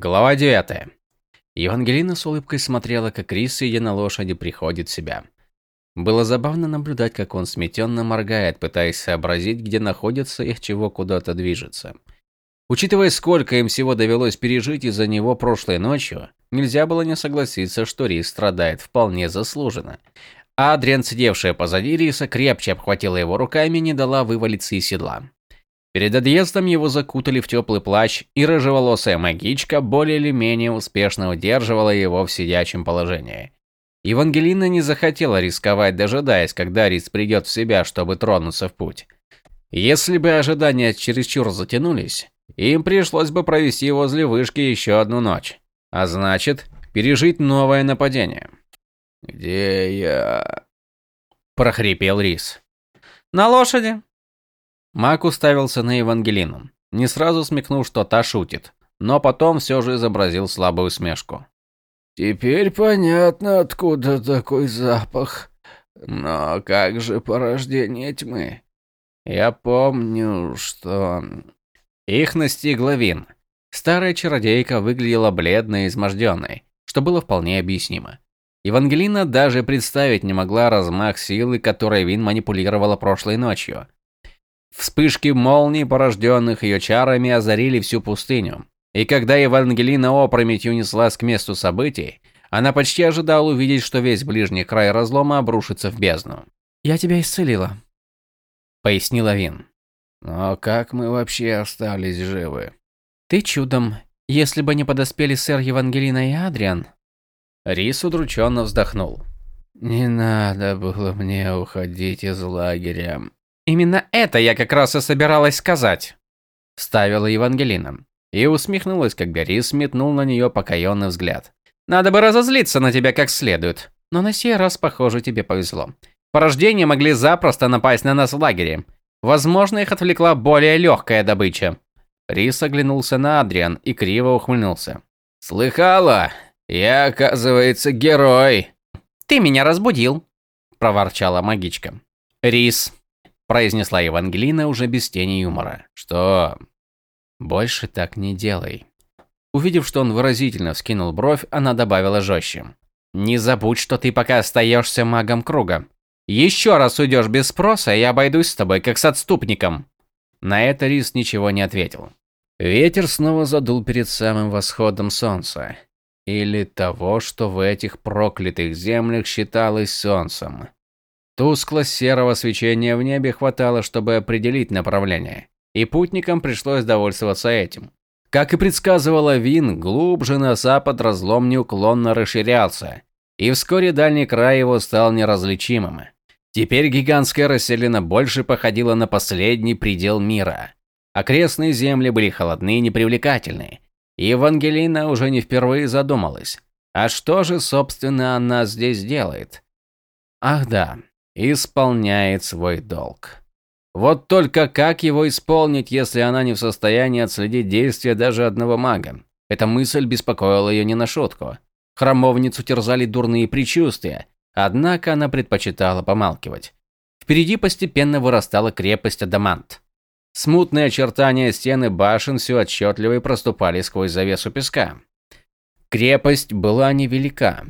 Глава 9. Евангелина с улыбкой смотрела, как Рис, сидя на лошади, приходит в себя. Было забавно наблюдать, как он сметенно моргает, пытаясь сообразить, где находится и чего куда-то движется. Учитывая, сколько им всего довелось пережить из-за него прошлой ночью, нельзя было не согласиться, что Рис страдает вполне заслуженно. А Адриан, сидевшая позади Риса, крепче обхватила его руками и не дала вывалиться из седла. Перед отъездом его закутали в теплый плащ, и рыжеволосая магичка более или менее успешно удерживала его в сидячем положении. Евангелина не захотела рисковать, дожидаясь, когда Рис придет в себя, чтобы тронуться в путь. Если бы ожидания чересчур затянулись, им пришлось бы провести возле вышки еще одну ночь. А значит, пережить новое нападение. «Где я?» – прохрипел Рис. «На лошади», Мак уставился на Евангелину, не сразу смекнув, что та шутит, но потом все же изобразил слабую усмешку. «Теперь понятно, откуда такой запах. Но как же порождение тьмы? Я помню, что...» Их настигла Вин. Старая чародейка выглядела бледной и изможденной, что было вполне объяснимо. Евангелина даже представить не могла размах силы, которой Вин манипулировала прошлой ночью. Вспышки молний, порожденных ее чарами, озарили всю пустыню. И когда Евангелина опрометью неслась к месту событий, она почти ожидала увидеть, что весь ближний край разлома обрушится в бездну. «Я тебя исцелила», — пояснила Вин. «Но как мы вообще остались живы?» «Ты чудом. Если бы не подоспели сэр Евангелина и Адриан...» Рис удрученно вздохнул. «Не надо было мне уходить из лагеря. Именно это я как раз и собиралась сказать, вставила Евангелина. И усмехнулась, когда Рис метнул на нее покаянный взгляд. Надо бы разозлиться на тебя как следует, но на сей раз, похоже, тебе повезло. Порождения могли запросто напасть на нас в лагере. Возможно, их отвлекла более легкая добыча. Рис оглянулся на Адриан и криво ухмыльнулся. «Слыхала? Я, оказывается, герой!» «Ты меня разбудил!» – проворчала магичка. «Рис, произнесла Евангелина уже без тени юмора. Что? Больше так не делай. Увидев, что он выразительно вскинул бровь, она добавила жестче. Не забудь, что ты пока остаешься магом круга. Еще раз уйдешь без спроса, и я обойдусь с тобой как с отступником. На это Рис ничего не ответил. Ветер снова задул перед самым восходом солнца. Или того, что в этих проклятых землях считалось солнцем. Тускло-серого свечения в небе хватало, чтобы определить направление, и путникам пришлось довольствоваться этим. Как и предсказывала Вин, глубже на запад разлом неуклонно расширялся, и вскоре дальний край его стал неразличимым. Теперь гигантская расселена больше походила на последний предел мира. Окрестные земли были холодны и непривлекательны, и Евангелина уже не впервые задумалась, а что же, собственно, она здесь делает? Ах да, исполняет свой долг. Вот только как его исполнить, если она не в состоянии отследить действия даже одного мага? Эта мысль беспокоила ее не на шутку. Храмовницу терзали дурные предчувствия, однако она предпочитала помалкивать. Впереди постепенно вырастала крепость Адамант. Смутные очертания стены башен все отчетливее проступали сквозь завесу песка. Крепость была невелика,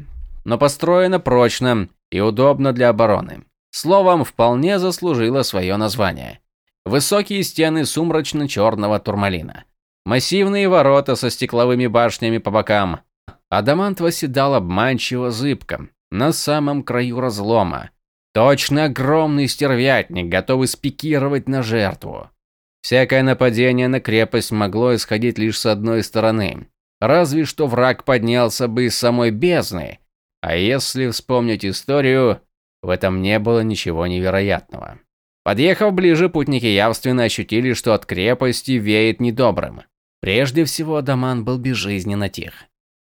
но построена прочно и удобно для обороны. Словом, вполне заслужила свое название. Высокие стены сумрачно-черного турмалина. Массивные ворота со стекловыми башнями по бокам. Адамант восседал обманчиво зыбко, на самом краю разлома. Точно огромный стервятник, готовый спикировать на жертву. Всякое нападение на крепость могло исходить лишь с одной стороны. Разве что враг поднялся бы из самой бездны. А если вспомнить историю, в этом не было ничего невероятного. Подъехав ближе, путники явственно ощутили, что от крепости веет недобрым. Прежде всего, Адаман был безжизненно тих.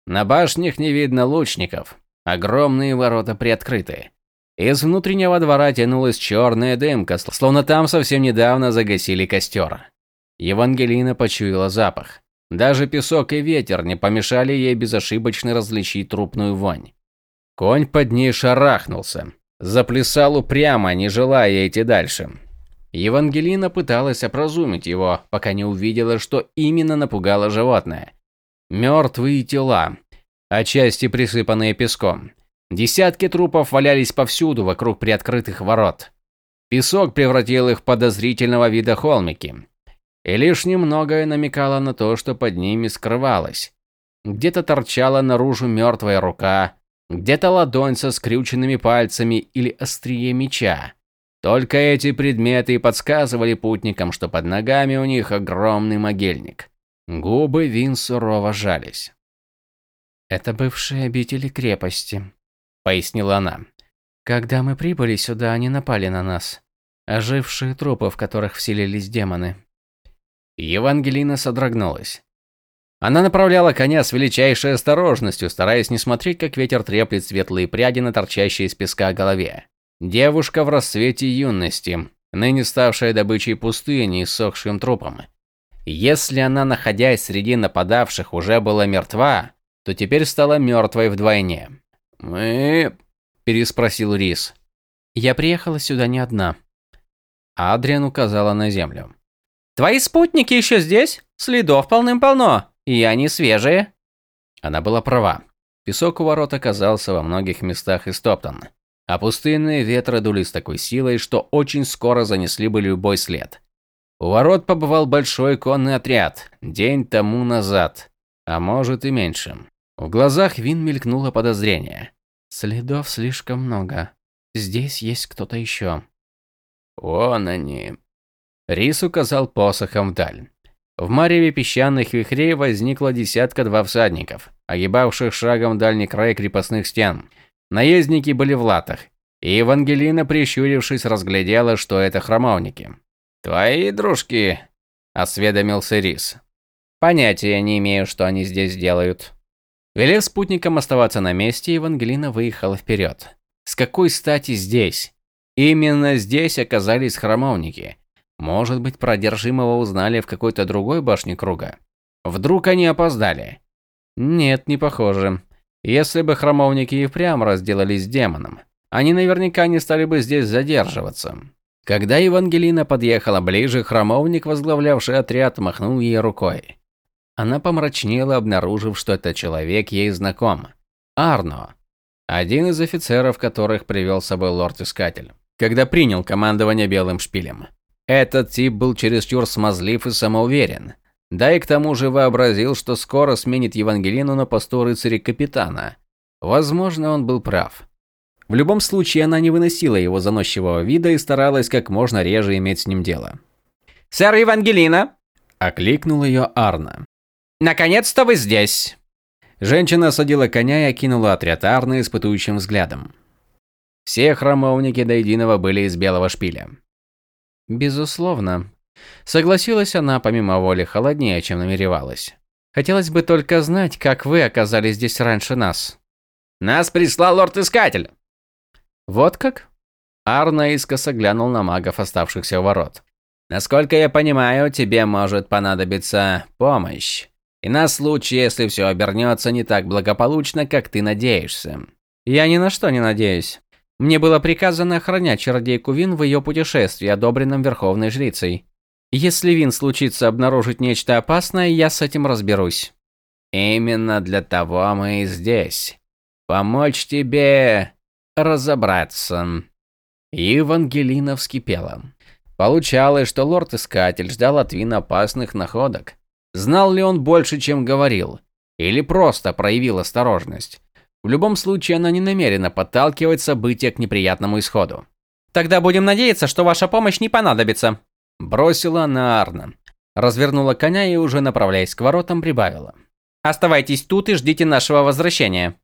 На башнях не видно лучников, огромные ворота приоткрыты. Из внутреннего двора тянулась черная дымка, словно там совсем недавно загасили костер. Евангелина почуяла запах. Даже песок и ветер не помешали ей безошибочно различить трупную вонь. Конь под ней шарахнулся, Заплясал упрямо, не желая идти дальше. Евангелина пыталась образумить его, пока не увидела, что именно напугало животное. Мертвые тела, отчасти присыпанные песком. Десятки трупов валялись повсюду вокруг приоткрытых ворот. Песок превратил их в подозрительного вида холмики. И лишь немногое намекало на то, что под ними скрывалось. Где-то торчала наружу мертвая рука, где-то ладонь со скрюченными пальцами или острие меча. Только эти предметы и подсказывали путникам, что под ногами у них огромный могильник. Губы Вин сурово жались. «Это бывшие обители крепости», — пояснила она. «Когда мы прибыли сюда, они напали на нас. Ожившие трупы, в которых вселились демоны». Евангелина содрогнулась. Она направляла коня с величайшей осторожностью, стараясь не смотреть, как ветер треплет светлые пряди на торчащей из песка голове. Девушка в расцвете юности, ныне ставшая добычей пустыни и сохшим трупом. Если она, находясь среди нападавших, уже была мертва, то теперь стала мертвой вдвойне. «Мы...» – переспросил Рис. «Я приехала сюда не одна». Адриан указала на землю. «Твои спутники еще здесь? Следов полным-полно, и они свежие». Она была права. Песок у ворот оказался во многих местах истоптан, а пустынные ветры дули с такой силой, что очень скоро занесли бы любой след. У ворот побывал большой конный отряд, день тому назад, а может и меньше. В глазах Вин мелькнуло подозрение. Следов слишком много. Здесь есть кто-то еще. Вон они. Рис указал посохом вдаль. В мареве песчаных вихрей возникло десятка-два всадников, огибавших шагом дальний край крепостных стен. Наездники были в латах, и Евангелина, прищурившись, разглядела, что это храмовники. «Твои дружки?» – осведомился Рис. «Понятия не имею, что они здесь делают». Велев спутникам оставаться на месте, Евангелина выехала вперед. С какой стати здесь? Именно здесь оказались храмовники. Может быть, продержимого узнали в какой-то другой башне круга? Вдруг они опоздали? Нет, не похоже. Если бы храмовники и впрямь разделались с демоном, они наверняка не стали бы здесь задерживаться. Когда Евангелина подъехала ближе, храмовник, возглавлявший отряд, махнул ей рукой. Она помрачнела, обнаружив, что этот человек ей знаком. Арно. Один из офицеров, которых привел с собой лорд-искатель, когда принял командование Белым Шпилем. Этот тип был чересчур смазлив и самоуверен. Да и к тому же вообразил, что скоро сменит Евангелину на посту рыцаря-капитана. Возможно, он был прав. В любом случае, она не выносила его заносчивого вида и старалась как можно реже иметь с ним дело. «Сэр Евангелина!» – окликнул ее Арна. «Наконец-то вы здесь!» Женщина осадила коня и окинула отряд Арны испытующим взглядом. Все храмовники до единого были из белого шпиля. Безусловно. Согласилась она помимо воли холоднее, чем намеревалась. Хотелось бы только знать, как вы оказались здесь раньше нас. Нас прислал лорд-искатель. Вот как? Арна искоса глянул на магов, оставшихся у ворот. Насколько я понимаю, тебе может понадобиться помощь. И на случай, если все обернется не так благополучно, как ты надеешься. Я ни на что не надеюсь. Мне было приказано охранять чародейку Вин в ее путешествии, одобренном Верховной Жрицей. Если Вин случится обнаружить нечто опасное, я с этим разберусь. Именно для того мы и здесь. Помочь тебе разобраться. Евангелина вскипела. Получалось, что лорд-искатель ждал от Вин опасных находок. Знал ли он больше, чем говорил? Или просто проявил осторожность? В любом случае, она не намерена подталкивать события к неприятному исходу. «Тогда будем надеяться, что ваша помощь не понадобится», – бросила она Арна. Развернула коня и, уже направляясь к воротам, прибавила. «Оставайтесь тут и ждите нашего возвращения».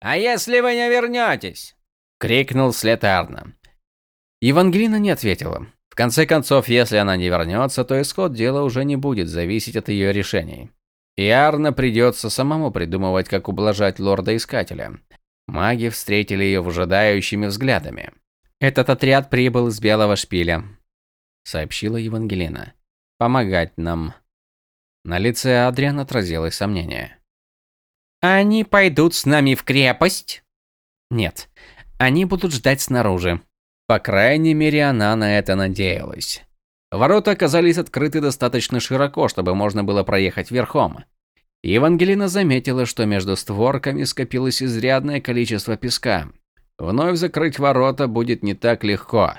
«А если вы не вернетесь?» крикнул вслед Арна. Евангелина не ответила. В конце концов, если она не вернется, то исход дела уже не будет зависеть от ее решений. И Арна придется самому придумывать, как ублажать лорда-искателя. Маги встретили ее выжидающими взглядами. «Этот отряд прибыл из Белого Шпиля», — сообщила Евангелина. «Помогать нам». На лице Адриан отразилось сомнение. «Они пойдут с нами в крепость?» «Нет, они будут ждать снаружи. По крайней мере, она на это надеялась. Ворота оказались открыты достаточно широко, чтобы можно было проехать верхом. Евангелина заметила, что между створками скопилось изрядное количество песка. Вновь закрыть ворота будет не так легко,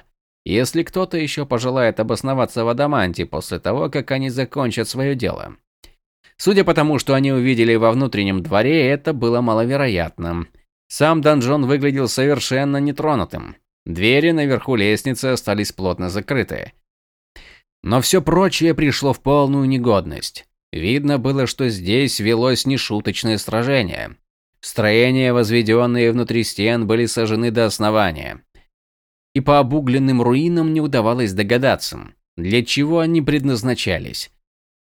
если кто-то еще пожелает обосноваться в Адаманте после того, как они закончат свое дело. Судя по тому, что они увидели во внутреннем дворе, это было маловероятно. Сам донжон выглядел совершенно нетронутым. Двери наверху лестницы остались плотно закрыты. Но все прочее пришло в полную негодность. Видно было, что здесь велось нешуточное сражение. Строения, возведенные внутри стен, были сожжены до основания. И по обугленным руинам не удавалось догадаться, для чего они предназначались.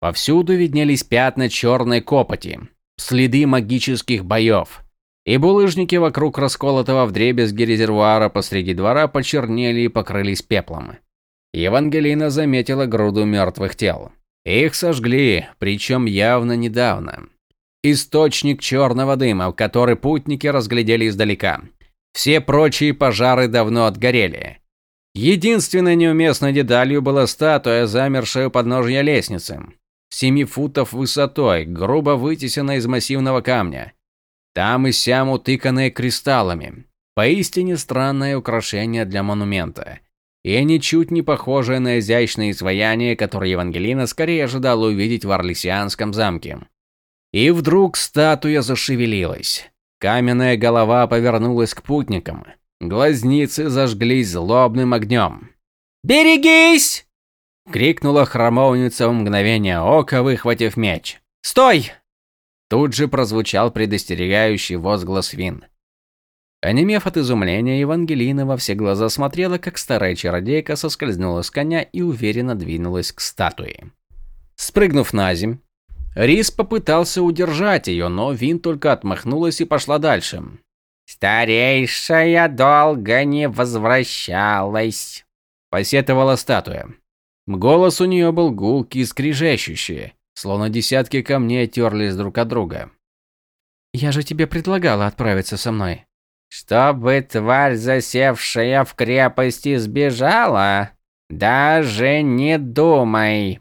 Повсюду виднелись пятна черной копоти, следы магических боев. И булыжники вокруг расколотого вдребезги резервуара посреди двора почернели и покрылись пеплом. Евангелина заметила груду мертвых тел. Их сожгли, причем явно недавно. Источник черного дыма, который путники разглядели издалека. Все прочие пожары давно отгорели. Единственной неуместной деталью была статуя, замершая у подножья лестницы. Семи футов высотой, грубо вытесанная из массивного камня. Там и сям утыканная кристаллами. Поистине странное украшение для монумента и ничуть не похожее на изящное изваяние, которое Евангелина скорее ожидала увидеть в Орлесианском замке. И вдруг статуя зашевелилась. Каменная голова повернулась к путникам. Глазницы зажглись злобным огнем. «Берегись!» – крикнула храмовница в мгновение ока, выхватив меч. «Стой!» Тут же прозвучал предостерегающий возглас Вин. Онемев от изумления, Евангелина во все глаза смотрела, как старая чародейка соскользнула с коня и уверенно двинулась к статуе. Спрыгнув на земь, Рис попытался удержать ее, но Вин только отмахнулась и пошла дальше. «Старейшая долго не возвращалась», – посетовала статуя. Голос у нее был гулкий и скрижещущий, словно десятки камней терлись друг от друга. «Я же тебе предлагала отправиться со мной», чтобы тварь, засевшая в крепости, сбежала? Даже не думай.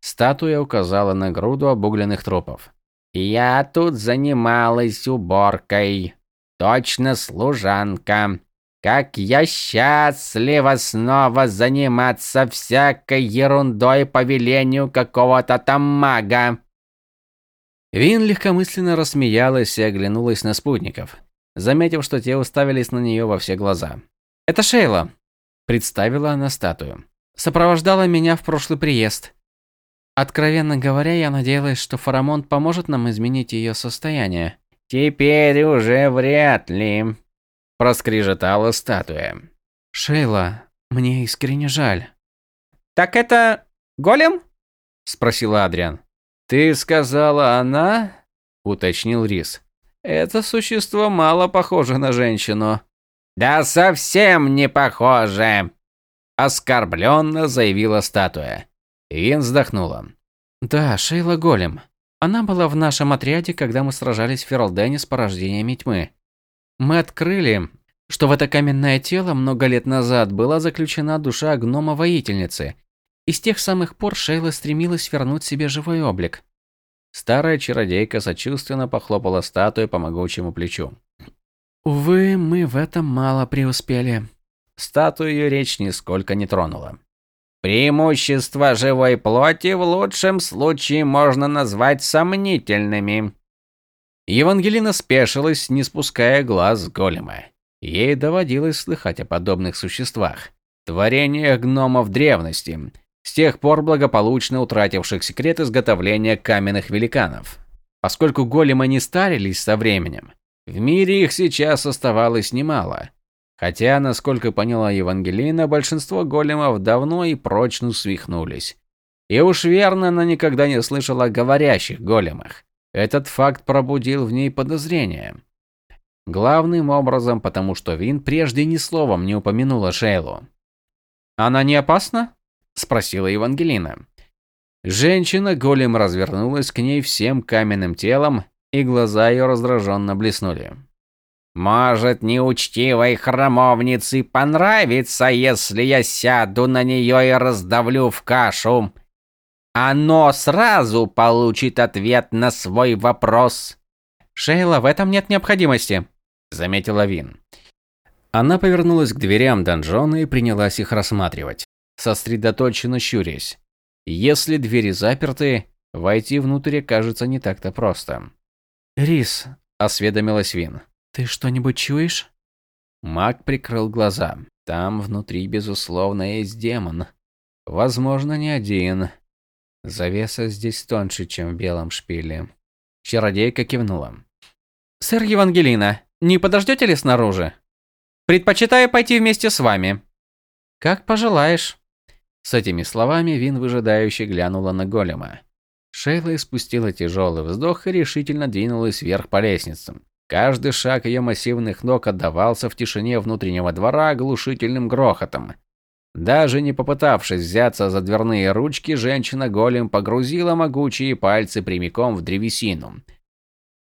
Статуя указала на груду обугленных трупов. Я тут занималась уборкой. Точно служанка. Как я счастлива снова заниматься всякой ерундой по велению какого-то там мага. Вин легкомысленно рассмеялась и оглянулась на спутников заметив, что те уставились на нее во все глаза. «Это Шейла», – представила она статую. «Сопровождала меня в прошлый приезд. Откровенно говоря, я надеялась, что Фарамонт поможет нам изменить ее состояние». «Теперь уже вряд ли», – проскрежетала статуя. «Шейла, мне искренне жаль». «Так это голем?» – спросил Адриан. «Ты сказала она?» – уточнил Рис. Это существо мало похоже на женщину. Да совсем не похоже, оскорбленно заявила статуя. Вин вздохнула. Да, Шейла Голем. Она была в нашем отряде, когда мы сражались в Фералдене с порождениями тьмы. Мы открыли, что в это каменное тело много лет назад была заключена душа гнома-воительницы, и с тех самых пор Шейла стремилась вернуть себе живой облик. Старая чародейка сочувственно похлопала статую по могучему плечу. Увы, мы в этом мало преуспели. Статую ее речь нисколько не тронула. Преимущества живой плоти в лучшем случае можно назвать сомнительными. Евангелина спешилась, не спуская глаз с голема. Ей доводилось слыхать о подобных существах, творениях гномов древности, с тех пор благополучно утративших секрет изготовления каменных великанов. Поскольку големы не старились со временем, в мире их сейчас оставалось немало. Хотя, насколько поняла Евангелина, большинство големов давно и прочно свихнулись. И уж верно она никогда не слышала о говорящих големах. Этот факт пробудил в ней подозрения. Главным образом, потому что Вин прежде ни словом не упомянула Шейлу. «Она не опасна?» Спросила Евангелина. Женщина-голем развернулась к ней всем каменным телом, и глаза ее раздраженно блеснули. «Может, неучтивой храмовнице понравится, если я сяду на нее и раздавлю в кашу. оно сразу получит ответ на свой вопрос. Шейла, в этом нет необходимости, заметила Вин. Она повернулась к дверям донжона и принялась их рассматривать, сосредоточенно щурясь. Если двери заперты, войти внутрь кажется не так-то просто. «Рис», – осведомилась Вин. «Ты что-нибудь чуешь?» Маг прикрыл глаза. Там внутри, безусловно, есть демон. Возможно, не один. Завеса здесь тоньше, чем в белом шпиле. Чародейка кивнула. «Сэр Евангелина, не подождете ли снаружи? Предпочитаю пойти вместе с вами». «Как пожелаешь». С этими словами Вин выжидающе глянула на голема. Шейла испустила тяжелый вздох и решительно двинулась вверх по лестницам. Каждый шаг ее массивных ног отдавался в тишине внутреннего двора оглушительным грохотом. Даже не попытавшись взяться за дверные ручки, женщина-голем погрузила могучие пальцы прямиком в древесину.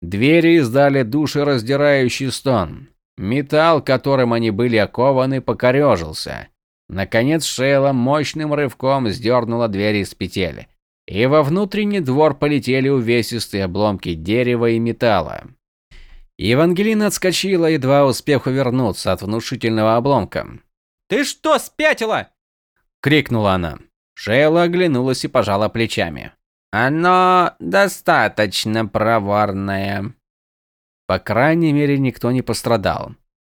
Двери издали душераздирающий стон. Металл, которым они были окованы, покорежился. Наконец Шейла мощным рывком сдернула двери из петель, и во внутренний двор полетели увесистые обломки дерева и металла. Евангелина отскочила, едва успев увернуться от внушительного обломка. «Ты что, спятила?» – крикнула она. Шейла оглянулась и пожала плечами. «Оно достаточно проворное». По крайней мере, никто не пострадал.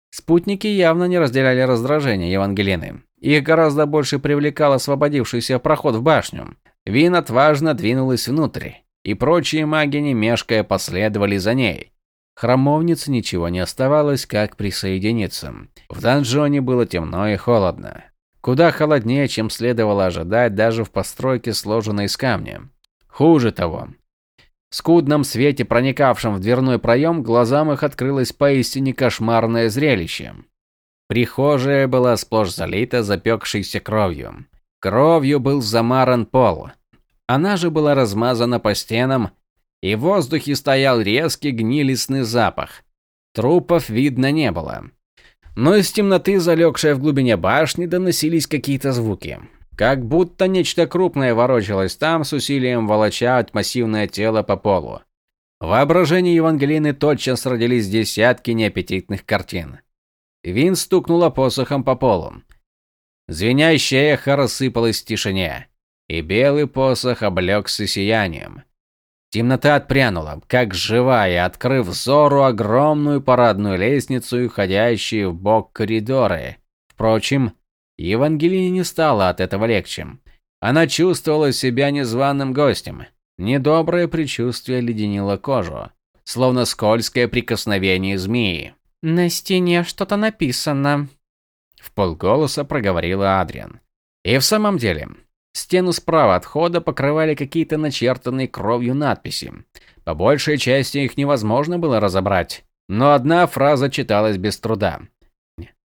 Спутники явно не разделяли раздражение Евангелины. Их гораздо больше привлекал освободившийся проход в башню. Вин отважно двинулась внутрь, и прочие маги, не мешкая, последовали за ней. Храмовнице ничего не оставалось, как присоединиться. В донжоне было темно и холодно. Куда холоднее, чем следовало ожидать даже в постройке, сложенной из камня. Хуже того. В скудном свете, проникавшем в дверной проем, глазам их открылось поистине кошмарное зрелище. Прихожая была сплошь залита запекшейся кровью. Кровью был замаран пол. Она же была размазана по стенам, и в воздухе стоял резкий гнилистный запах. Трупов видно не было. Но из темноты, залегшей в глубине башни, доносились какие-то звуки. Как будто нечто крупное ворочалось там, с усилием волоча массивное тело по полу. В воображении Евангелины тотчас родились десятки неаппетитных картин. Вин стукнула посохом по полу. Звенящее эхо рассыпалось в тишине, и белый посох облегся сиянием. Темнота отпрянула, как живая, открыв взору огромную парадную лестницу и уходящие в бок коридоры. Впрочем, Евангелине не стало от этого легче. Она чувствовала себя незваным гостем. Недоброе предчувствие леденило кожу, словно скользкое прикосновение змеи. «На стене что-то написано», – в полголоса проговорила Адриан. И в самом деле, Стену справа от входа покрывали какие-то начертанные кровью надписи. По большей части их невозможно было разобрать, но одна фраза читалась без труда.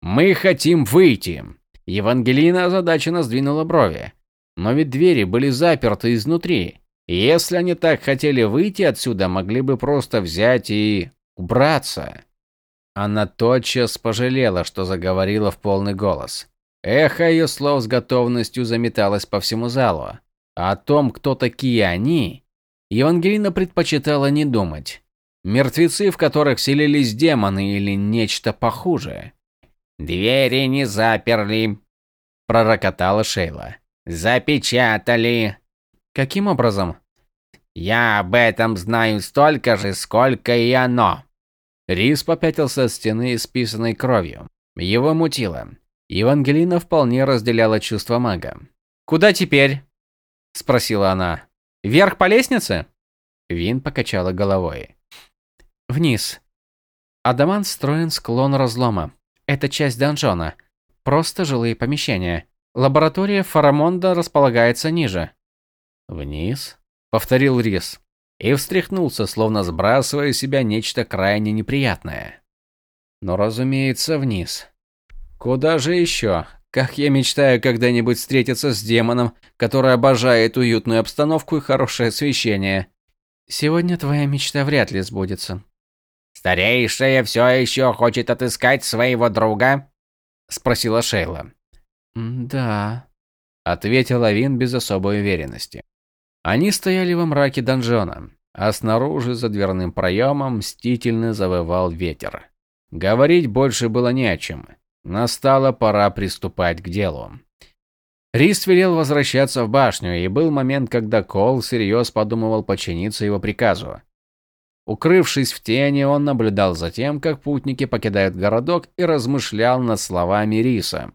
«Мы хотим выйти!» Евангелина озадаченно сдвинула брови. Но ведь двери были заперты изнутри. если они так хотели выйти отсюда, могли бы просто взять и... убраться. Она тотчас пожалела, что заговорила в полный голос. Эхо ее слов с готовностью заметалось по всему залу. А о том, кто такие они, Евангелина предпочитала не думать. Мертвецы, в которых селились демоны или нечто похуже. «Двери не заперли», – пророкотала Шейла. «Запечатали». «Каким образом?» «Я об этом знаю столько же, сколько и оно». Рис попятился от стены, исписанной кровью. Его мутило. Евангелина вполне разделяла чувства мага. «Куда теперь?» – спросила она. «Вверх по лестнице?» Вин покачала головой. «Вниз. Адамант строен склон разлома. Это часть донжона. Просто жилые помещения. Лаборатория Фарамонда располагается ниже». «Вниз?» – повторил Рис. И встряхнулся, словно сбрасывая с себя нечто крайне неприятное. «Но, разумеется, вниз». Куда же еще? Как я мечтаю когда-нибудь встретиться с демоном, который обожает уютную обстановку и хорошее освещение. Сегодня твоя мечта вряд ли сбудется. Старейшая все еще хочет отыскать своего друга? спросила Шейла. Да, ответила Вин без особой уверенности. Они стояли во мраке донжона, а снаружи за дверным проемом мстительно завывал ветер. Говорить больше было не о чем. Настала пора приступать к делу. Рис велел возвращаться в башню, и был момент, когда Кол всерьез подумывал подчиниться его приказу. Укрывшись в тени, он наблюдал за тем, как путники покидают городок и размышлял над словами Риса.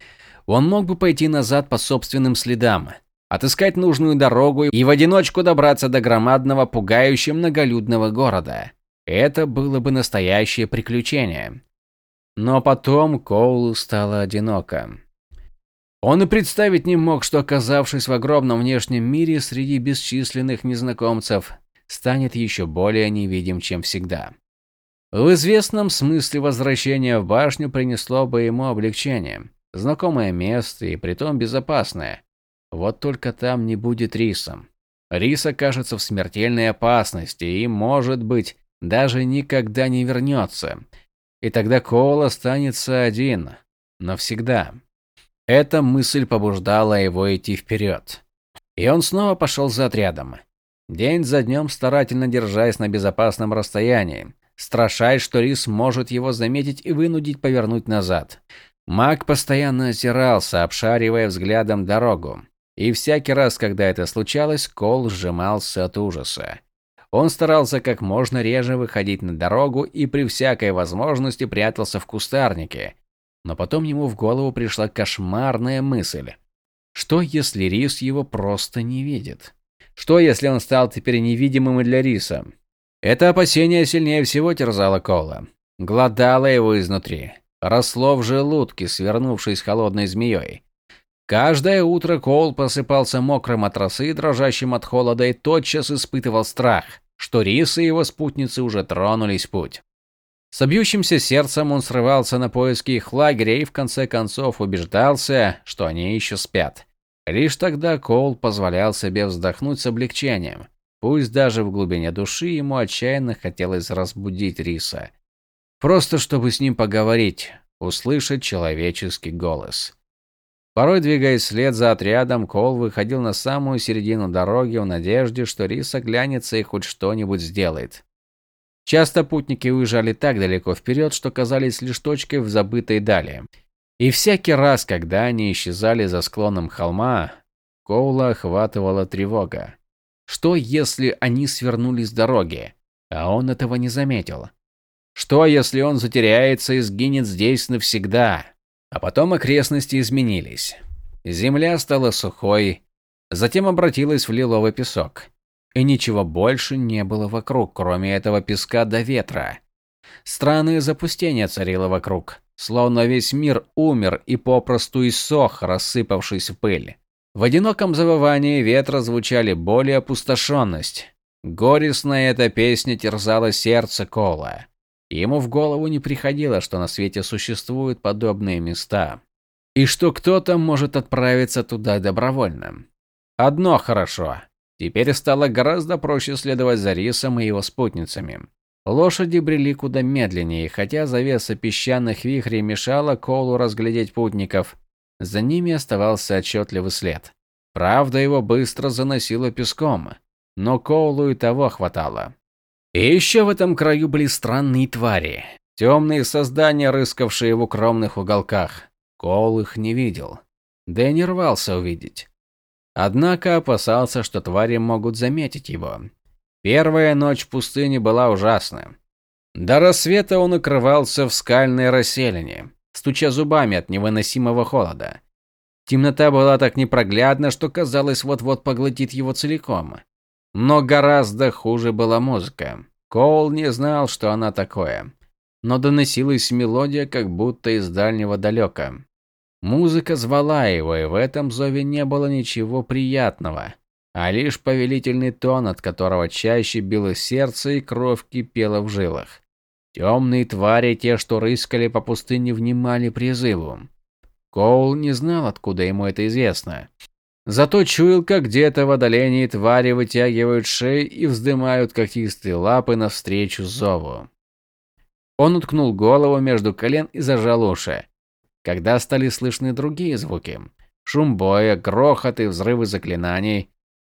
Он мог бы пойти назад по собственным следам, отыскать нужную дорогу и в одиночку добраться до громадного, пугающе многолюдного города. Это было бы настоящее приключение. Но потом Коулу стало одиноко. Он и представить не мог, что оказавшись в огромном внешнем мире среди бесчисленных незнакомцев, станет еще более невидим, чем всегда. В известном смысле возвращение в башню принесло бы ему облегчение. Знакомое место и притом безопасное. Вот только там не будет риса. Рис окажется в смертельной опасности и, может быть, даже никогда не вернется. И тогда Коул останется один. Навсегда. Эта мысль побуждала его идти вперед. И он снова пошел за отрядом. День за днем старательно держась на безопасном расстоянии, страшась, что Рис может его заметить и вынудить повернуть назад. Маг постоянно озирался, обшаривая взглядом дорогу. И всякий раз, когда это случалось, Кол сжимался от ужаса. Он старался как можно реже выходить на дорогу и при всякой возможности прятался в кустарнике. Но потом ему в голову пришла кошмарная мысль. Что если Рис его просто не видит? Что, если он стал теперь невидимым и для Риса? Это опасение сильнее всего терзало Кола. Гладало его изнутри. Росло в желудке, свернувшись холодной змеей. Каждое утро Коул просыпался мокрым от росы, дрожащим от холода и тотчас испытывал страх, что Рис и его спутницы уже тронулись в путь. С бьющимся сердцем он срывался на поиски их лагеря и в конце концов убеждался, что они еще спят. Лишь тогда Коул позволял себе вздохнуть с облегчением. Пусть даже в глубине души ему отчаянно хотелось разбудить Риса. Просто чтобы с ним поговорить, услышать человеческий голос. Порой, двигаясь вслед за отрядом, Кол выходил на самую середину дороги в надежде, что Рис оглянется и хоть что-нибудь сделает. Часто путники уезжали так далеко вперед, что казались лишь точкой в забытой дали. И всякий раз, когда они исчезали за склоном холма, Коула охватывала тревога. Что, если они свернули с дороги, а он этого не заметил? Что, если он затеряется и сгинет здесь навсегда? А потом окрестности изменились. Земля стала сухой, затем обратилась в лиловый песок. И ничего больше не было вокруг, кроме этого песка до ветра. Странное запустение царило вокруг. Словно весь мир умер и попросту иссох, рассыпавшись в пыль. В одиноком завывании ветра звучали боль и опустошенность. Горестная эта песня терзала сердце Кола. Ему в голову не приходило, что на свете существуют подобные места. И что кто-то может отправиться туда добровольно. Одно хорошо. Теперь стало гораздо проще следовать за Рисом и его спутницами. Лошади брели куда медленнее, хотя завеса песчаных вихрей мешала Колу разглядеть путников. За ними оставался отчетливый след. Правда, его быстро заносило песком, но Коулу и того хватало. И еще в этом краю были странные твари. Темные создания, рыскавшие в укромных уголках. Коул их не видел. Да и не рвался увидеть. Однако опасался, что твари могут заметить его. Первая ночь в пустыне была ужасна. До рассвета он укрывался в скальной расселине, стуча зубами от невыносимого холода. Темнота была так непроглядна, что казалось, вот-вот поглотит его целиком. Но гораздо хуже была музыка. Коул не знал, что она такое, но доносилась мелодия, как будто из дальнего далека. Музыка звала его, и в этом зове не было ничего приятного а лишь повелительный тон, от которого чаще било сердце и кровь кипела в жилах. Темные твари, те, что рыскали по пустыне, внимали призыву. Коул не знал, откуда ему это известно. Зато чуял, как где-то в отдалении твари вытягивают шеи и вздымают когтистые лапы навстречу зову. Он уткнул голову между колен и зажал уши. Когда стали слышны другие звуки, шум боя, грохот и взрывы заклинаний,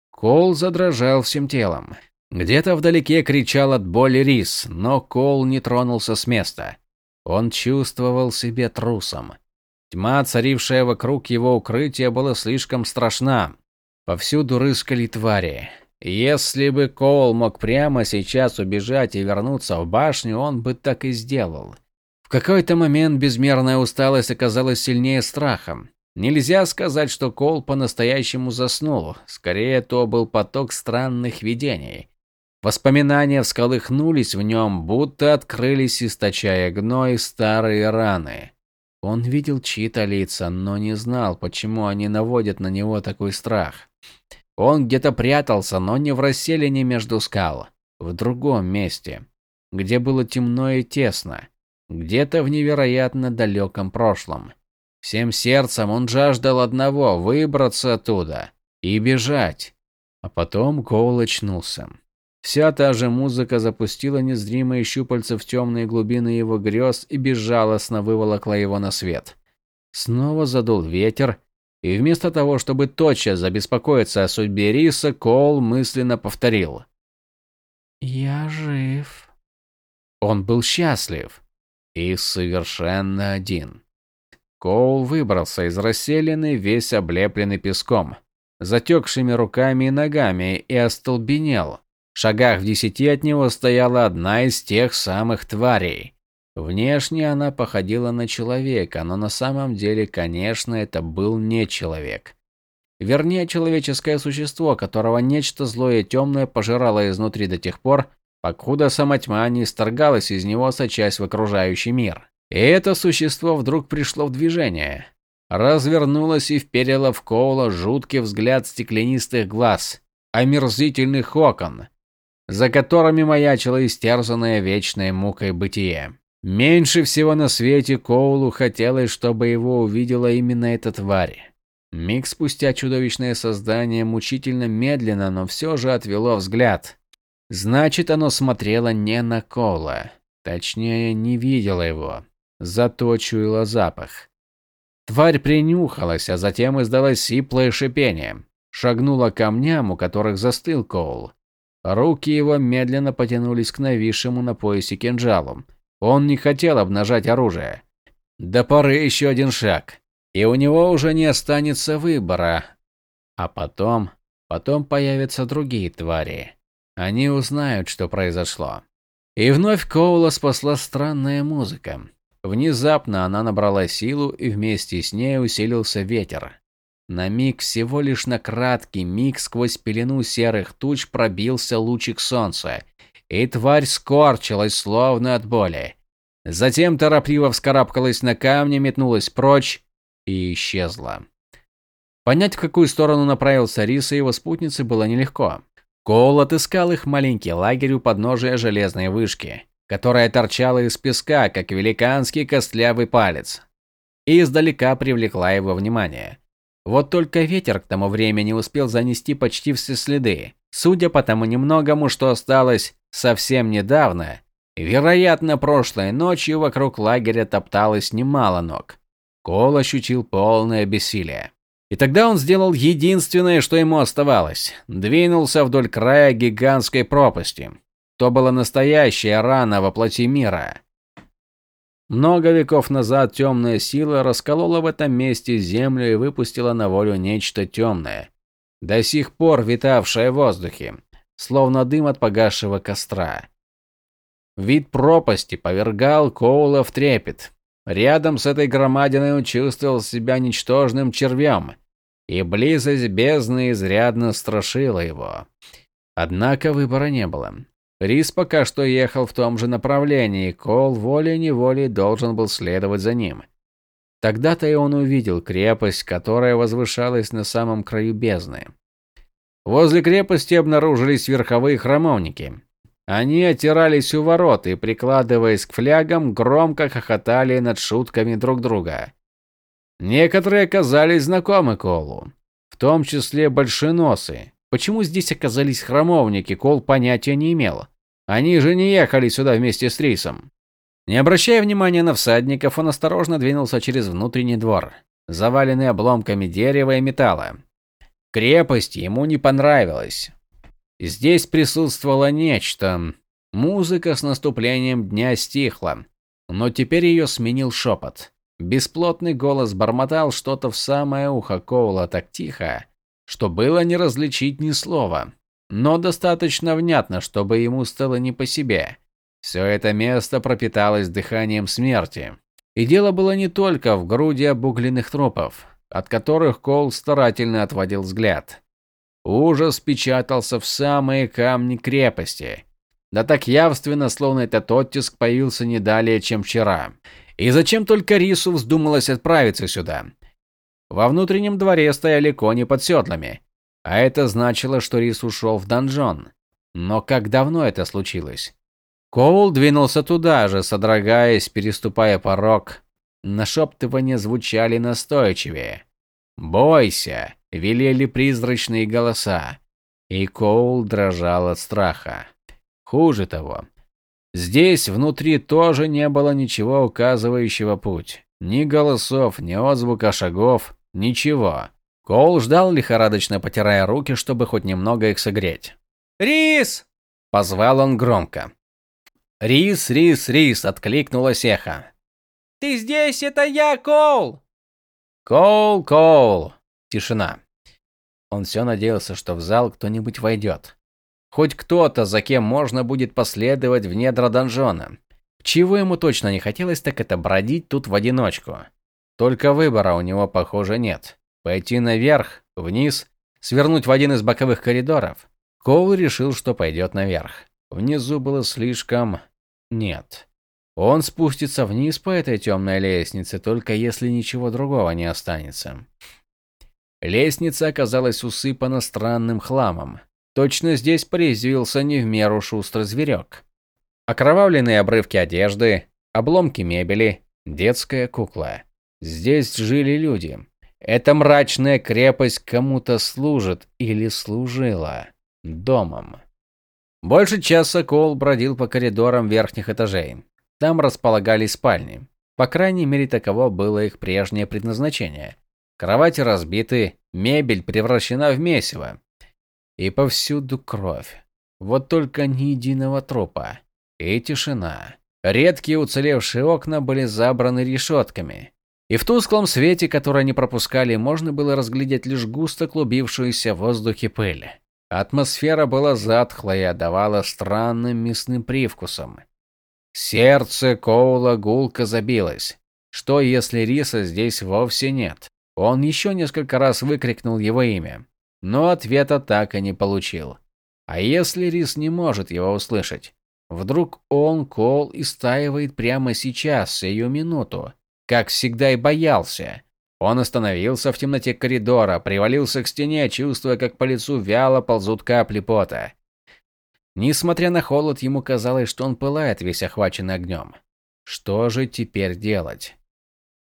Кол задрожал всем телом. Где-то вдалеке кричал от боли Рис, но Кол не тронулся с места. Он чувствовал себя трусом. Тьма, царившая вокруг его укрытия, была слишком страшна. Повсюду рыскали твари. Если бы Коул мог прямо сейчас убежать и вернуться в башню, он бы так и сделал. В какой-то момент безмерная усталость оказалась сильнее страха. Нельзя сказать, что Кол по-настоящему заснул. Скорее, то был поток странных видений. Воспоминания всколыхнулись в нем, будто открылись, источая гной старые раны. Он видел чьи-то лица, но не знал, почему они наводят на него такой страх. Он где-то прятался, но не в расселине между скал, в другом месте, где было темно и тесно, где-то в невероятно далеком прошлом. Всем сердцем он жаждал одного – выбраться оттуда и бежать. А потом Коул очнулся. Вся та же музыка запустила незримые щупальца в темные глубины его грез и безжалостно выволокла его на свет. Снова задул ветер, и вместо того, чтобы тотчас забеспокоиться о судьбе Риса, Коул мысленно повторил. «Я жив». Он был счастлив и совершенно один. Коул выбрался из расселины, весь облепленный песком, затекшими руками и ногами, и остолбенел. В шагах в десяти от него стояла одна из тех самых тварей. Внешне она походила на человека, но на самом деле, конечно, это был не человек. Вернее, человеческое существо, которого нечто злое и темное пожирало изнутри до тех пор, покуда сама тьма не исторгалась из него, сочась в окружающий мир. И это существо вдруг пришло в движение. Развернулось и вперило в Коула жуткий взгляд стеклянистых глаз, омерзительных окон, за которыми маячило истерзанное вечной мукой бытие. Меньше всего на свете Коулу хотелось, чтобы его увидела именно эта тварь. Миг спустя чудовищное создание мучительно медленно, но все же отвело взгляд. Значит, оно смотрело не на Коула. Точнее, не видело его. Зато чуяло запах. Тварь принюхалась, а затем издала сиплое шипение. Шагнула к камням, у которых застыл Коул. Руки его медленно потянулись к нависшему на поясе кинжалу. Он не хотел обнажать оружие. До поры еще один шаг, и у него уже не останется выбора. А потом, потом появятся другие твари. Они узнают, что произошло. И вновь Коула спасла странная музыка. Внезапно она набрала силу, и вместе с ней усилился ветер. На миг, всего лишь на краткий миг, сквозь пелену серых туч пробился лучик солнца, и тварь скорчилась, словно от боли. Затем торопливо вскарабкалась на камни, метнулась прочь и исчезла. Понять, в какую сторону направился Рис и его спутницы, было нелегко. Коул отыскал их маленький лагерь у подножия железной вышки, которая торчала из песка, как великанский костлявый палец, и издалека привлекла его внимание. Вот только ветер к тому времени успел занести почти все следы. Судя по тому немногому, что осталось совсем недавно, вероятно, прошлой ночью вокруг лагеря топталось немало ног. Кол ощутил полное бессилие. И тогда он сделал единственное, что ему оставалось. Двинулся вдоль края гигантской пропасти. То была настоящая рана во плоти мира. Много веков назад темная сила расколола в этом месте землю и выпустила на волю нечто темное, до сих пор витавшее в воздухе, словно дым от погасшего костра. Вид пропасти повергал Коула в трепет. Рядом с этой громадиной он чувствовал себя ничтожным червем, и близость бездны изрядно страшила его. Однако выбора не было. Рис пока что ехал в том же направлении, Кол волей-неволей должен был следовать за ним. Тогда-то и он увидел крепость, которая возвышалась на самом краю бездны. Возле крепости обнаружились верховые храмовники. Они отирались у ворот и, прикладываясь к флягам, громко хохотали над шутками друг друга. Некоторые оказались знакомы Колу, в том числе большеносы, Почему здесь оказались храмовники, Кол понятия не имел. Они же не ехали сюда вместе с Рисом. Не обращая внимания на всадников, он осторожно двинулся через внутренний двор, заваленный обломками дерева и металла. Крепость ему не понравилась. Здесь присутствовало нечто. Музыка с наступлением дня стихла, но теперь ее сменил шепот. Бесплотный голос бормотал что-то в самое ухо Коула так тихо, что было не различить ни слова, но достаточно внятно, чтобы ему стало не по себе. Все это место пропиталось дыханием смерти. И дело было не только в груди обугленных трупов, от которых Кол старательно отводил взгляд. Ужас печатался в самые камни крепости. Да так явственно, словно этот оттиск появился не далее, чем вчера. И зачем только Рису вздумалось отправиться сюда? Во внутреннем дворе стояли кони под седлами. А это значило, что Рис ушел в донжон. Но как давно это случилось? Коул двинулся туда же, содрогаясь, переступая порог. Нашептывания звучали настойчивее. «Бойся!» – велели призрачные голоса. И Коул дрожал от страха. Хуже того, здесь внутри тоже не было ничего указывающего путь. Ни голосов, ни отзвука шагов, ничего. Коул ждал, лихорадочно потирая руки, чтобы хоть немного их согреть. «Рис!» – позвал он громко. «Рис, рис, рис!» – откликнулась эхо. «Ты здесь? Это я, Коул!» «Коул, Коул!» Тишина. Он все надеялся, что в зал кто-нибудь войдет. Хоть кто-то, за кем можно будет последовать в недра донжона. Чего ему точно не хотелось, так это бродить тут в одиночку. Только выбора у него, похоже, нет. Пойти наверх, вниз, свернуть в один из боковых коридоров. Коул решил, что пойдет наверх. Внизу было слишком нет. Он спустится вниз по этой темной лестнице, только если ничего другого не останется. Лестница оказалась усыпана странным хламом. Точно здесь порезвился не в меру шустрый зверек. Окровавленные обрывки одежды, обломки мебели, детская кукла. Здесь жили люди. Эта мрачная крепость кому-то служит или служила домом. Больше часа Коул бродил по коридорам верхних этажей. Там располагались спальни. По крайней мере, таково было их прежнее предназначение. Кровати разбиты, мебель превращена в месиво. И повсюду кровь. Вот только ни единого трупа. И тишина. Редкие уцелевшие окна были забраны решетками. И в тусклом свете, который они пропускали, можно было разглядеть лишь густо клубившуюся в воздухе пыль. Атмосфера была затхлая и отдавала странным мясным привкусом. Сердце Коула гулко забилось. Что если риса здесь вовсе нет? Он еще несколько раз выкрикнул его имя, но ответа так и не получил. А если рис не может его услышать? Вдруг он, Коул, истаивает прямо сейчас, сию минуту, как всегда и боялся. Он остановился в темноте коридора, привалился к стене, чувствуя, как по лицу вяло ползут капли пота. Несмотря на холод, ему казалось, что он пылает, весь охваченный огнем. Что же теперь делать?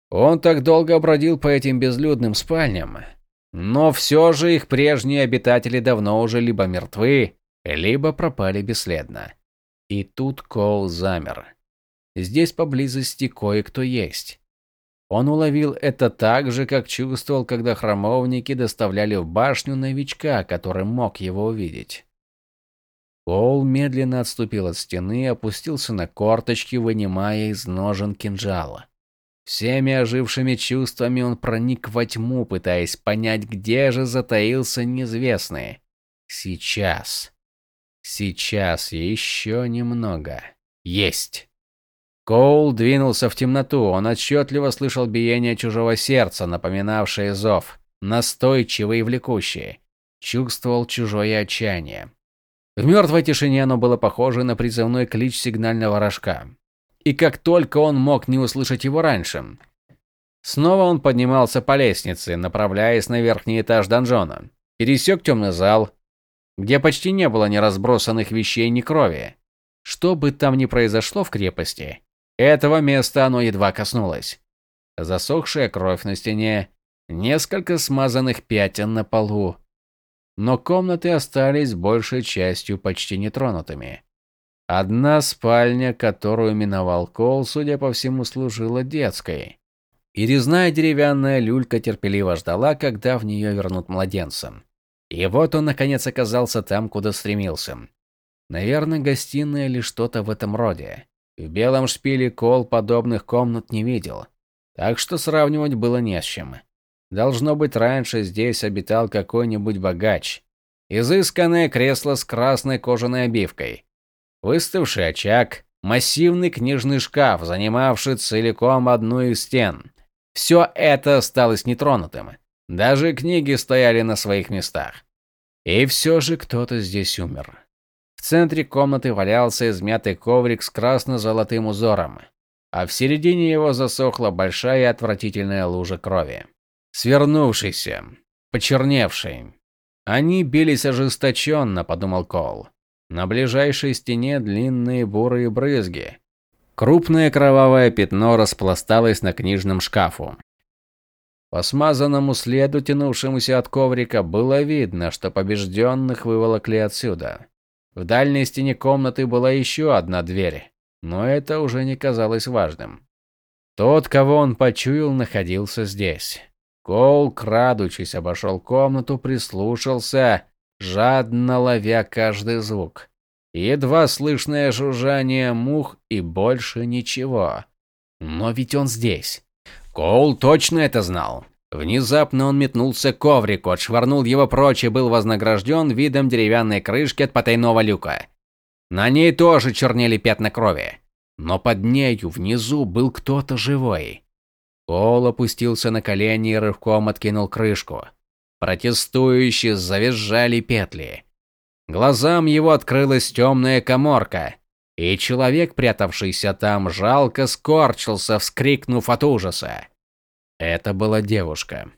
Он так долго бродил по этим безлюдным спальням, но все же их прежние обитатели давно уже либо мертвы, либо пропали бесследно. И тут Коул замер. Здесь поблизости кое-кто есть. Он уловил это так же, как чувствовал, когда храмовники доставляли в башню новичка, который мог его увидеть. Пол медленно отступил от стены и опустился на корточки, вынимая из ножен кинжала. Всеми ожившими чувствами он проник во тьму, пытаясь понять, где же затаился неизвестный. Сейчас. Сейчас еще немного. Есть. Коул двинулся в темноту. Он отчетливо слышал биение чужого сердца, напоминавшее зов, настойчивый и влекущий. Чувствовал чужое отчаяние. В мертвой тишине оно было похоже на призывной клич сигнального рожка. И как только он мог не услышать его раньше. Снова он поднимался по лестнице, направляясь на верхний этаж донжона. Пересек темный зал, где почти не было ни разбросанных вещей, ни крови. Что бы там ни произошло в крепости, этого места оно едва коснулось. Засохшая кровь на стене, несколько смазанных пятен на полу. Но комнаты остались большей частью почти нетронутыми. Одна спальня, которую миновал Кол, судя по всему, служила детской. и резная деревянная люлька терпеливо ждала, когда в нее вернут младенца. И вот он наконец оказался там, куда стремился. Наверное, гостиная или что-то в этом роде. В белом шпиле Кол подобных комнат не видел, так что сравнивать было не с чем. Должно быть, раньше здесь обитал какой-нибудь богач. Изысканное кресло с красной кожаной обивкой, выставший очаг, массивный книжный шкаф, занимавший целиком одну из стен. Все это осталось нетронутым. Даже книги стояли на своих местах. И все же кто-то здесь умер. В центре комнаты валялся измятый коврик с красно-золотым узором, а в середине его засохла большая отвратительная лужа крови. Свернувшийся, почерневший. Они бились ожесточенно, подумал Кол. На ближайшей стене длинные бурые брызги. Крупное кровавое пятно распласталось на книжном шкафу. По смазанному следу, тянувшемуся от коврика, было видно, что побежденных выволокли отсюда. В дальней стене комнаты была еще одна дверь, но это уже не казалось важным. Тот, кого он почуял, находился здесь. Коул, крадучись, обошел комнату, прислушался, жадно ловя каждый звук. Едва слышное жужжание мух и больше ничего. Но ведь он здесь. Коул точно это знал. Внезапно он метнулся к коврику, отшвырнул его прочь и был вознагражден видом деревянной крышки от потайного люка. На ней тоже чернели пятна крови. Но под нею внизу был кто-то живой. Коул опустился на колени и рывком откинул крышку. Протестующие завизжали петли. Глазам его открылась темная коморка, и человек, прятавшийся там, жалко скорчился, вскрикнув от ужаса. Это была девушка.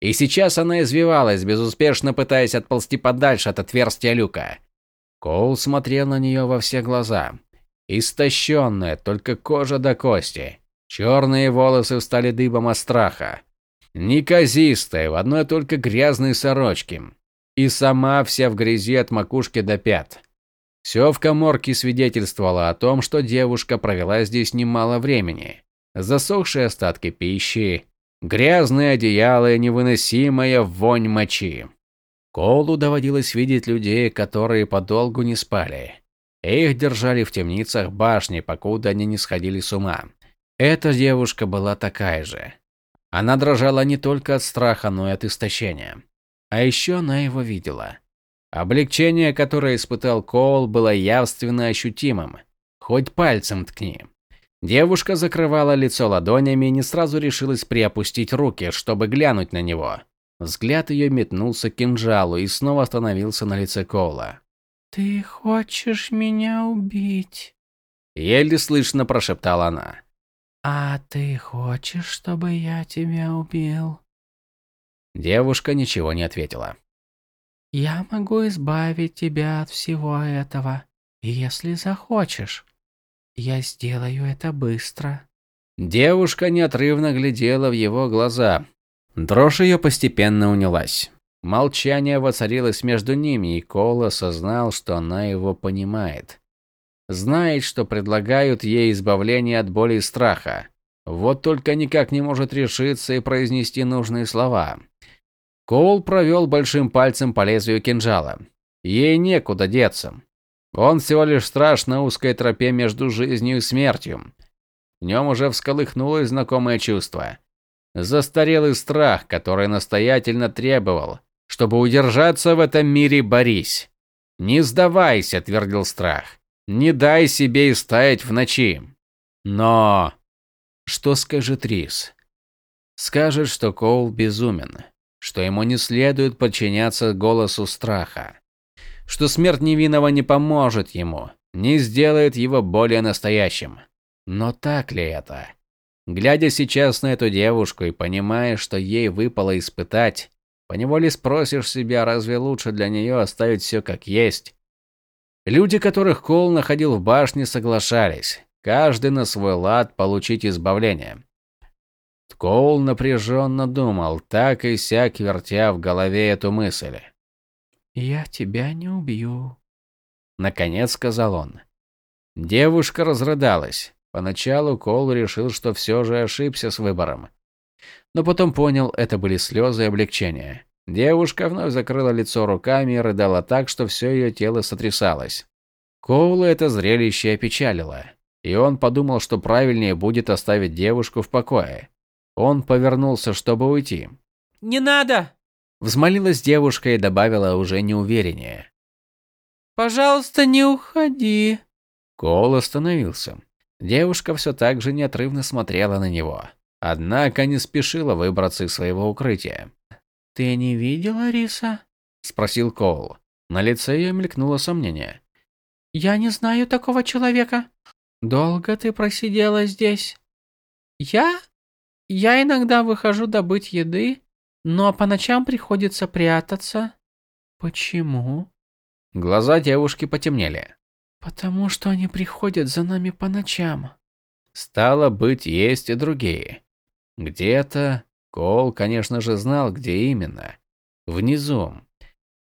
И сейчас она извивалась, безуспешно пытаясь отползти подальше от отверстия люка. Коул смотрел на нее во все глаза. Истощенная, только кожа до кости. Черные волосы встали дыбом от страха. Неказистая, в одной только грязной сорочке. И сама вся в грязи от макушки до пят. Все в коморке свидетельствовало о том, что девушка провела здесь немало времени засохшие остатки пищи, грязные одеяла и невыносимая вонь мочи. Колу доводилось видеть людей, которые подолгу не спали. Их держали в темницах башни, покуда они не сходили с ума. Эта девушка была такая же. Она дрожала не только от страха, но и от истощения. А еще она его видела. Облегчение, которое испытал Коул, было явственно ощутимым. Хоть пальцем ткни. Девушка закрывала лицо ладонями и не сразу решилась приопустить руки, чтобы глянуть на него. Взгляд ее метнулся к кинжалу и снова остановился на лице Коула. «Ты хочешь меня убить?» Еле слышно прошептала она. «А ты хочешь, чтобы я тебя убил?» Девушка ничего не ответила. «Я могу избавить тебя от всего этого, если захочешь. Я сделаю это быстро. Девушка неотрывно глядела в его глаза. Дрожь ее постепенно унялась. Молчание воцарилось между ними, и Кола осознал, что она его понимает. Знает, что предлагают ей избавление от боли и страха. Вот только никак не может решиться и произнести нужные слова. Коул провел большим пальцем по лезвию кинжала. Ей некуда деться. Он всего лишь страж на узкой тропе между жизнью и смертью. В нем уже всколыхнулось знакомое чувство. Застарелый страх, который настоятельно требовал, чтобы удержаться в этом мире, борись. «Не сдавайся», – твердил страх. «Не дай себе истаять в ночи». Но... Что скажет Рис? Скажет, что Коул безумен, что ему не следует подчиняться голосу страха что смерть невинного не поможет ему, не сделает его более настоящим. Но так ли это? Глядя сейчас на эту девушку и понимая, что ей выпало испытать, поневоле спросишь себя, разве лучше для нее оставить все как есть? Люди, которых Кол находил в башне, соглашались, каждый на свой лад получить избавление. Коул напряженно думал, так и сяк вертя в голове эту мысль. «Я тебя не убью», — наконец сказал он. Девушка разрыдалась. Поначалу Кол решил, что все же ошибся с выбором. Но потом понял, это были слезы облегчения. Девушка вновь закрыла лицо руками и рыдала так, что все ее тело сотрясалось. Коула это зрелище опечалило, и он подумал, что правильнее будет оставить девушку в покое. Он повернулся, чтобы уйти. «Не надо!» Взмолилась девушка и добавила уже неувереннее. «Пожалуйста, не уходи!» Коул остановился. Девушка все так же неотрывно смотрела на него. Однако не спешила выбраться из своего укрытия. «Ты не видела Риса?» – спросил Коул. На лице ее мелькнуло сомнение. «Я не знаю такого человека. Долго ты просидела здесь?» «Я? Я иногда выхожу добыть еды, но по ночам приходится прятаться. Почему?» Глаза девушки потемнели. «Потому что они приходят за нами по ночам». Стало быть, есть и другие. Где-то Кол, конечно же, знал, где именно. Внизу.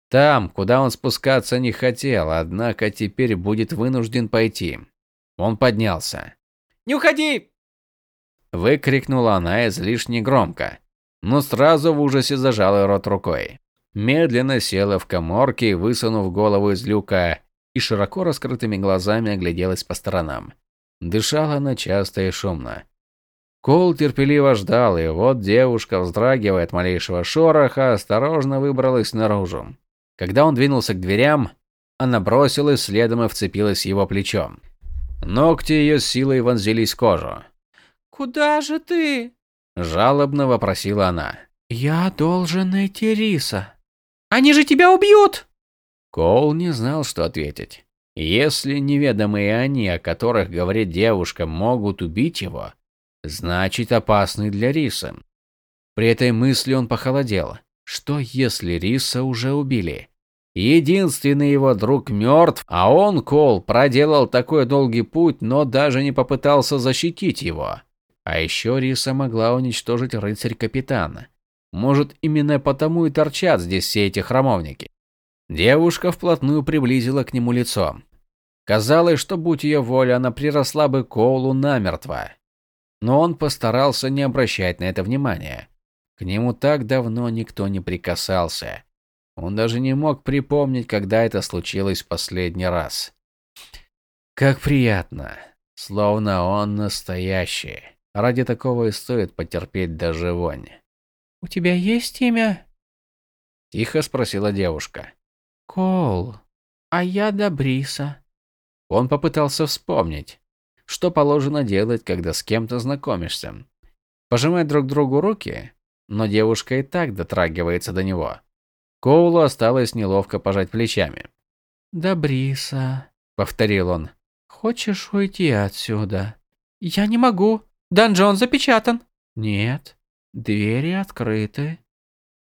Там, куда он спускаться не хотел, однако теперь будет вынужден пойти. Он поднялся. «Не уходи!» Выкрикнула она излишне громко, но сразу в ужасе зажала рот рукой. Медленно села в коморке, высунув голову из люка, и широко раскрытыми глазами огляделась по сторонам. Дышала она часто и шумно. Кол терпеливо ждал, и вот девушка, вздрагивая от малейшего шороха, осторожно выбралась наружу. Когда он двинулся к дверям, она бросилась следом и вцепилась его плечом. Ногти ее силой вонзились в кожу. «Куда же ты?» – жалобно вопросила она. «Я должен найти Риса». «Они же тебя убьют!» Коул не знал, что ответить. Если неведомые они, о которых говорит девушка, могут убить его, значит опасны для Риса. При этой мысли он похолодел. Что если Риса уже убили? Единственный его друг мертв, а он, Кол, проделал такой долгий путь, но даже не попытался защитить его. А еще Риса могла уничтожить рыцарь-капитана. Может, именно потому и торчат здесь все эти храмовники. Девушка вплотную приблизила к нему лицо. Казалось, что будь ее воля, она приросла бы Коулу намертво. Но он постарался не обращать на это внимания. К нему так давно никто не прикасался. Он даже не мог припомнить, когда это случилось в последний раз. Как приятно. Словно он настоящий. Ради такого и стоит потерпеть даже вонь. «У тебя есть имя?» Тихо спросила девушка. Кол. А я Добриса. Он попытался вспомнить, что положено делать, когда с кем-то знакомишься. Пожимать друг другу руки, но девушка и так дотрагивается до него. Коулу осталось неловко пожать плечами. «Добриса», — повторил он. «Хочешь уйти отсюда?» «Я не могу. Данжон запечатан». «Нет, двери открыты».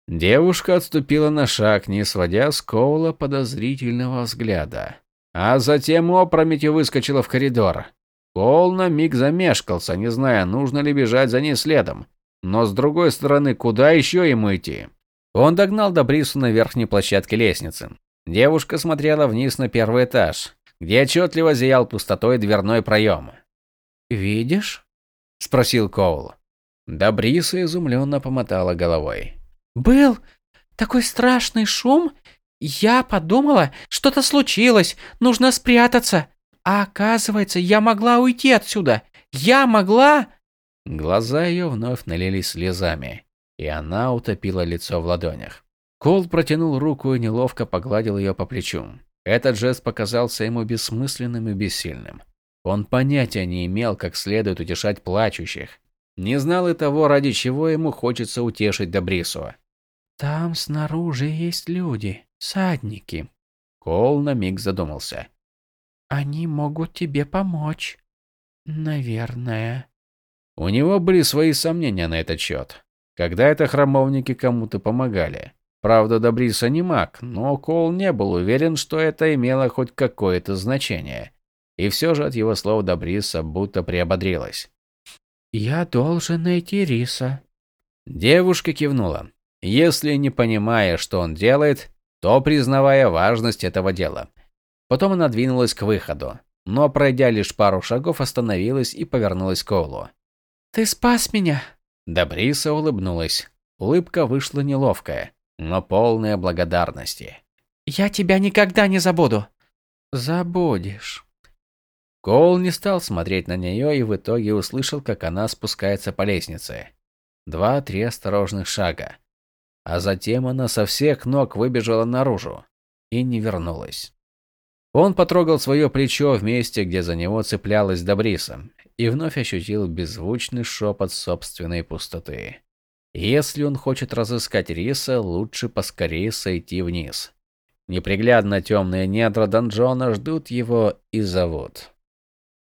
Девушка отступила на шаг, не сводя с Коула подозрительного взгляда. А затем опрометью выскочила в коридор. Коул на миг замешкался, не зная, нужно ли бежать за ней следом. Но с другой стороны, куда еще ему идти? Он догнал Добрису на верхней площадке лестницы. Девушка смотрела вниз на первый этаж, где отчетливо зиял пустотой дверной проем. «Видишь?» – спросил Коул. Добриса изумленно помотала головой. «Был такой страшный шум, я подумала, что-то случилось, нужно спрятаться. А оказывается, я могла уйти отсюда. Я могла...» Глаза ее вновь налились слезами, и она утопила лицо в ладонях. Кол протянул руку и неловко погладил ее по плечу. Этот жест показался ему бессмысленным и бессильным. Он понятия не имел, как следует утешать плачущих. Не знал и того, ради чего ему хочется утешить Добрису. Там снаружи есть люди, садники. Кол на миг задумался. Они могут тебе помочь. Наверное. У него были свои сомнения на этот счет. Когда это храмовники кому-то помогали. Правда, Добриса не маг, но Кол не был уверен, что это имело хоть какое-то значение. И все же от его слов Добриса будто приободрилась. «Я должен найти Риса». Девушка кивнула если не понимая, что он делает, то признавая важность этого дела. Потом она двинулась к выходу. но, пройдя лишь пару шагов, остановилась и повернулась к Коулу. «Ты спас меня!» Добриса улыбнулась. Улыбка вышла неловкая, но полная благодарности. «Я тебя никогда не забуду!» «Забудешь». Коул не стал смотреть на нее и в итоге услышал, как она спускается по лестнице. Два-три осторожных шага. А затем она со всех ног выбежала наружу и не вернулась. Он потрогал свое плечо в месте, где за него цеплялась Добриса, и вновь ощутил беззвучный шепот собственной пустоты. Если он хочет разыскать Риса, лучше поскорее сойти вниз. Неприглядно темные недра донжона ждут его и зовут.